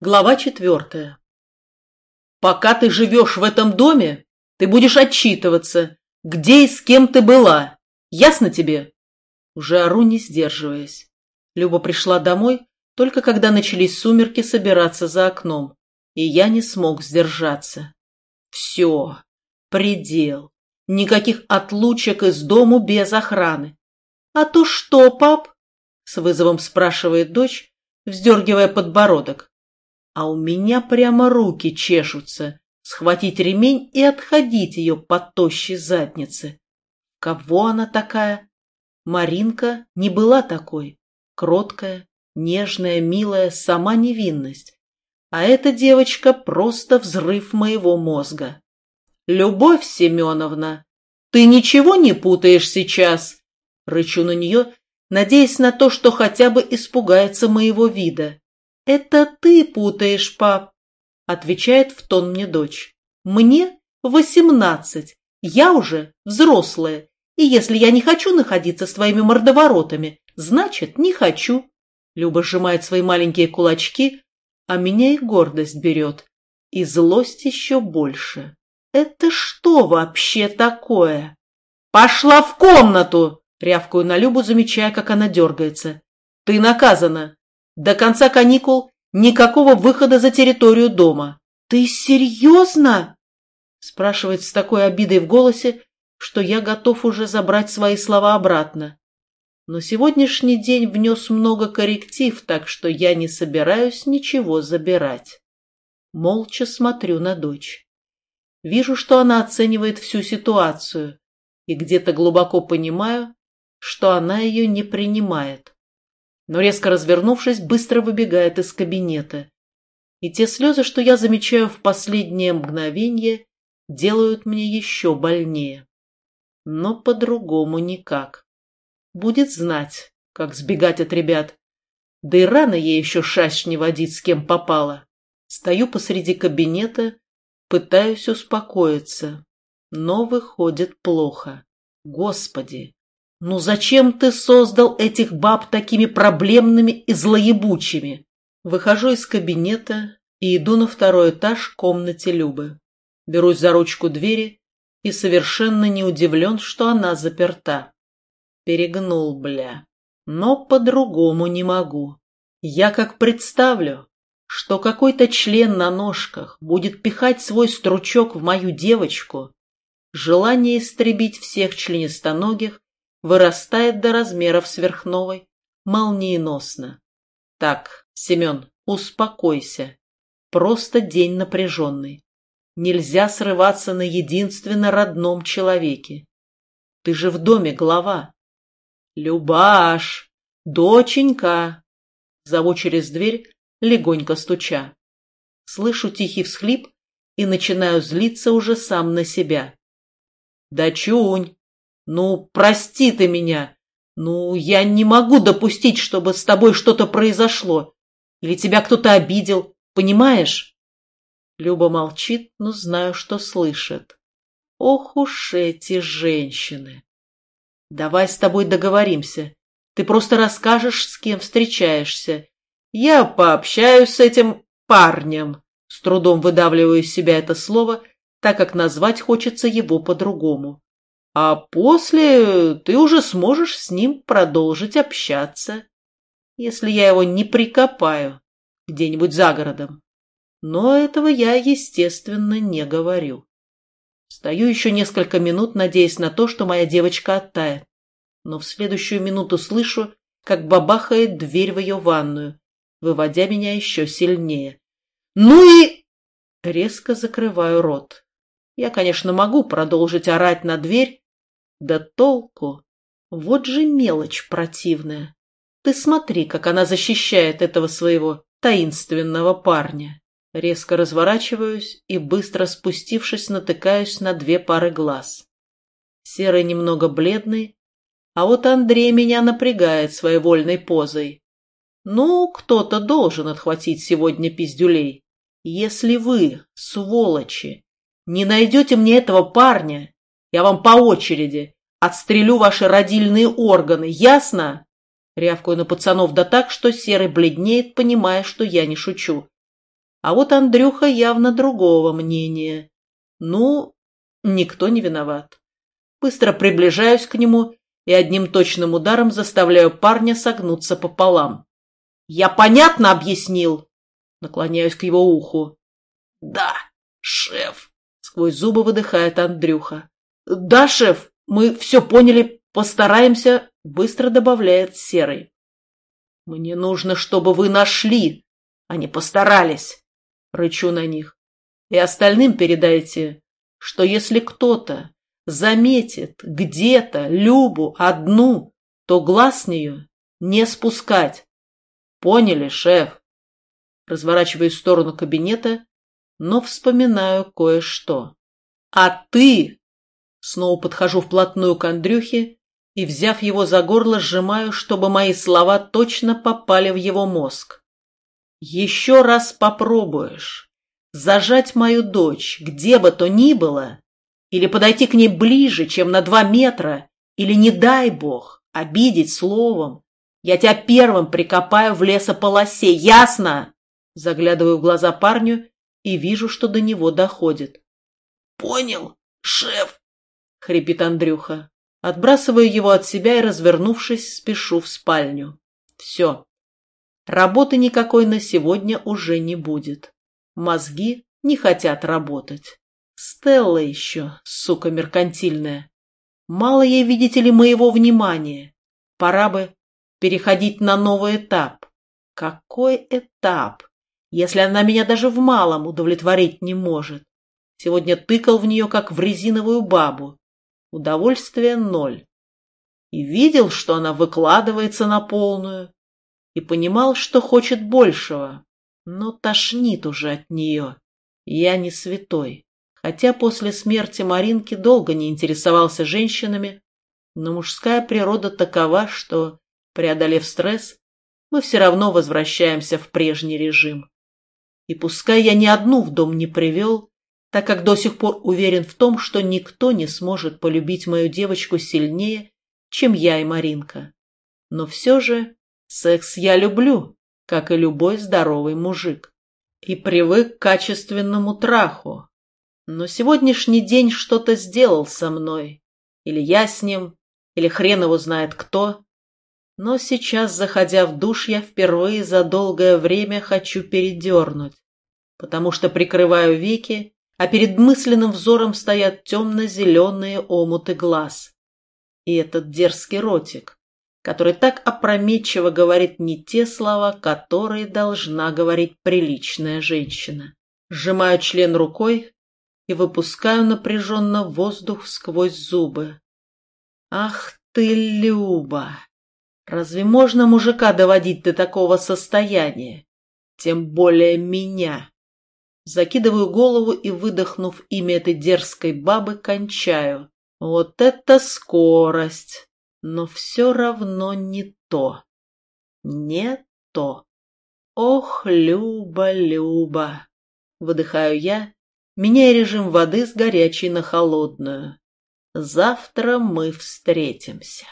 Глава четвертая. Пока ты живешь в этом доме, ты будешь отчитываться, где и с кем ты была. Ясно тебе? Уже ору, не сдерживаясь. Люба пришла домой, только когда начались сумерки собираться за окном, и я не смог сдержаться. Все, предел. Никаких отлучек из дому без охраны. А то что, пап? С вызовом спрашивает дочь, вздергивая подбородок а у меня прямо руки чешутся схватить ремень и отходить ее по тощей заднице. Кого она такая? Маринка не была такой. Кроткая, нежная, милая, сама невинность. А эта девочка просто взрыв моего мозга. «Любовь Семеновна, ты ничего не путаешь сейчас?» Рычу на нее, надеясь на то, что хотя бы испугается моего вида. «Это ты путаешь, пап», — отвечает в тон мне дочь. «Мне восемнадцать, я уже взрослая, и если я не хочу находиться с твоими мордоворотами, значит, не хочу». Люба сжимает свои маленькие кулачки, а меня и гордость берет, и злость еще больше. «Это что вообще такое?» «Пошла в комнату!» — рявкаю на Любу, замечая, как она дергается. «Ты наказана!» До конца каникул никакого выхода за территорию дома. «Ты серьезно?» спрашивает с такой обидой в голосе, что я готов уже забрать свои слова обратно. Но сегодняшний день внес много корректив, так что я не собираюсь ничего забирать. Молча смотрю на дочь. Вижу, что она оценивает всю ситуацию, и где-то глубоко понимаю, что она ее не принимает но резко развернувшись, быстро выбегает из кабинета. И те слезы, что я замечаю в последнее мгновение, делают мне еще больнее. Но по-другому никак. Будет знать, как сбегать от ребят. Да и рано ей еще шаш не водить, с кем попало. Стою посреди кабинета, пытаюсь успокоиться, но выходит плохо. Господи, «Ну зачем ты создал этих баб такими проблемными и злоебучими?» Выхожу из кабинета и иду на второй этаж комнате Любы. Берусь за ручку двери и совершенно не удивлен, что она заперта. Перегнул, бля. Но по-другому не могу. Я как представлю, что какой-то член на ножках будет пихать свой стручок в мою девочку, желание истребить всех членистоногих вырастает до размеров сверхновой, молниеносно. Так, Семен, успокойся. Просто день напряженный. Нельзя срываться на единственно родном человеке. Ты же в доме глава. Любаш, доченька. Зову через дверь, легонько стуча. Слышу тихий всхлип и начинаю злиться уже сам на себя. «Дочунь, ну, прости ты меня. Ну, я не могу допустить, чтобы с тобой что-то произошло. Или тебя кто-то обидел, понимаешь? Люба молчит, но знаю, что слышит. Ох уж эти женщины. Давай с тобой договоримся. Ты просто расскажешь, с кем встречаешься. Я пообщаюсь с этим парнем. С трудом выдавливаю из себя это слово, так как назвать хочется его по-другому а после ты уже сможешь с ним продолжить общаться, если я его не прикопаю где-нибудь за городом. Но этого я, естественно, не говорю. Стою еще несколько минут, надеясь на то, что моя девочка оттает. Но в следующую минуту слышу, как бабахает дверь в ее ванную, выводя меня еще сильнее. «Ну и...» Резко закрываю рот. Я, конечно, могу продолжить орать на дверь, да толку! Вот же мелочь противная. Ты смотри, как она защищает этого своего таинственного парня. Резко разворачиваюсь и, быстро спустившись, натыкаюсь на две пары глаз. Серый немного бледный, а вот Андрей меня напрягает своей вольной позой. Ну, кто-то должен отхватить сегодня пиздюлей. Если вы, сволочи, не найдете мне этого парня, я вам по очереди отстрелю ваши родильные органы, ясно? Рявкаю на пацанов да так, что Серый бледнеет, понимая, что я не шучу. А вот Андрюха явно другого мнения. Ну, никто не виноват. Быстро приближаюсь к нему и одним точным ударом заставляю парня согнуться пополам. «Я понятно объяснил?» Наклоняюсь к его уху. «Да, шеф!» Сквозь зубы выдыхает Андрюха. «Да, шеф, мы все поняли, постараемся», быстро добавляет Серый. «Мне нужно, чтобы вы нашли, а не постарались», рычу на них. «И остальным передайте, что если кто-то заметит где-то Любу одну, то глаз с нее не спускать. Поняли, шеф?» Разворачиваюсь в сторону кабинета, но вспоминаю кое-что. «А ты!» Снова подхожу вплотную к Андрюхе и, взяв его за горло, сжимаю, чтобы мои слова точно попали в его мозг. «Еще раз попробуешь зажать мою дочь, где бы то ни было, или подойти к ней ближе, чем на два метра, или, не дай бог, обидеть словом, я тебя первым прикопаю в лесополосе, ясно?» Заглядываю в глаза парню и вижу, что до него доходит. «Понял, шеф!» — хрипит Андрюха. Отбрасываю его от себя и, развернувшись, спешу в спальню. Все. Работы никакой на сегодня уже не будет. Мозги не хотят работать. Стелла еще, сука меркантильная. Мало ей, видите ли, моего внимания. Пора бы переходить на новый этап. Какой этап? Если она меня даже в малом удовлетворить не может. Сегодня тыкал в нее, как в резиновую бабу. Удовольствие ноль. И видел, что она выкладывается на полную. И понимал, что хочет большего. Но тошнит уже от нее. Я не святой. Хотя после смерти Маринки долго не интересовался женщинами, но мужская природа такова, что, преодолев стресс, мы все равно возвращаемся в прежний режим. И пускай я ни одну в дом не привел, так как до сих пор уверен в том, что никто не сможет полюбить мою девочку сильнее, чем я и Маринка. Но все же секс я люблю, как и любой здоровый мужик. И привык к качественному траху. Но сегодняшний день что-то сделал со мной. Или я с ним, или хрен его знает кто. Но сейчас, заходя в душ, я впервые за долгое время хочу передернуть, потому что прикрываю веки, а перед мысленным взором стоят темно-зеленые омуты глаз. И этот дерзкий ротик, который так опрометчиво говорит не те слова, которые должна говорить приличная женщина. Сжимаю член рукой и выпускаю напряженно воздух сквозь зубы. «Ах ты, Люба!» Разве можно мужика доводить до такого состояния? Тем более меня. Закидываю голову и, выдохнув имя этой дерзкой бабы, кончаю. Вот это скорость! Но все равно не то. Не то. Ох, Люба, Люба! Выдыхаю я, меняя режим воды с горячей на холодную. Завтра мы встретимся.